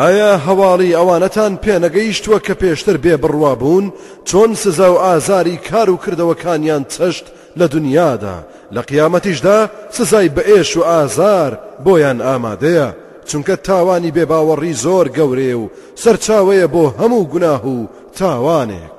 ئایا هەواڵی ئەوانەتان پێنەگەیشتووە کە پێشتر بێ بڕوا بوون چۆن سزا و ئازاری کار و کردەوەکانیان چەشت لە دنیادا، لە قیامەتیشدا سزای بەئێش و ئازار بۆیان ئامادەیە، چونکە تاوانی بێباوەڕی زۆر گەورەیە و سەرچاوەیە بۆ هەموو گوناه و تاوانێک.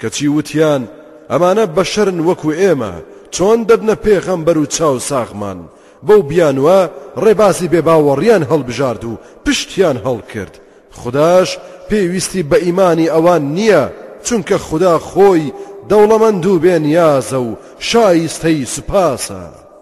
کەچی وتیان، ئەمانە بەشەرن وەکو ئێمە، چۆن دەبنە پێغەمبەر و چاوساغمان، بەو بیانوە ڕێبازی بێ باوەڕیان هەڵبژارد و پشتیان هەڵکرد، خوداش پێویستی بە ئیمانی ئەوان نیە، چونکە خودا خۆی دەوڵەمەند و بێنیازە و شایستەی سوپاسە.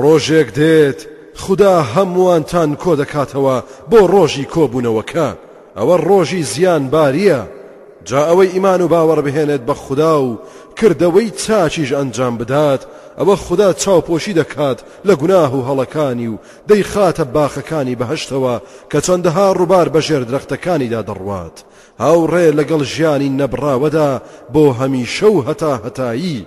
ڕۆژێک دێت خودا هەمووانتان کۆدەکاتەوە بۆ ڕۆژی کۆبوونەوەکە، ئەوە ڕۆژی زیان باریە، جا ئەوەی ئیمان و باوەڕ بهێنێت بە خودا و کردەوەی چاکیش ئەنجام بدات ئەوە خودا چاوپۆشی دەکات لە گوناه و هەڵەکانی و دەیخاتە باخەکانی بەهەشتەوە کە چەندەها ڕوبار بەژێر درەختەکانیدا دەڕوات هاوڕێ لەگەڵ ژیانی نەبڕاوەدا بۆ هەمیشە و هەتا هەتایی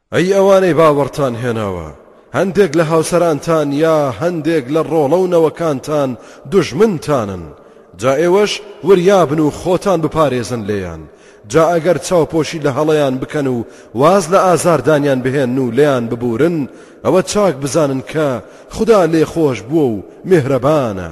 ئەی ئەوانەی باوەڕتان هێناوە، هەندێک لە هاوسەرانتان یا هەندێک لە ڕۆڵە و نەوەکانتان دوژمنتانن، جا ئێوەش وریا بن و خۆتان بپارێزن لێیان، جا ئەگەر چاوپۆشی لە هەڵەیان بکەن و واز لە ئازاردانیان بهێنن و لێیان ببوورن، ئەوە چاک بزانن کە خودا لێخۆشبووە و میهرەبانە.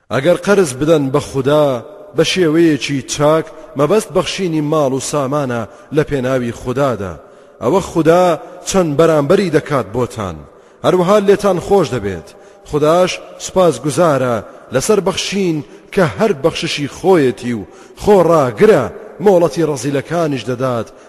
ئەگەر قەرز بدەن بە خودا بە شێوەیەکی چاک مەبەست بەخشینی ماڵ و سامانە لە پێناوی خودادا ئەوە خودا چەند بەرامبەری دەکات بۆتان هەروەها لێتان خۆش دەبێت خوداش سوپاس گوزارە لەسەر بەخشین کە هەر بەخششی خۆیەتی و خۆڕاگرە مۆڵەتی ڕەزیلەکانیش دەدات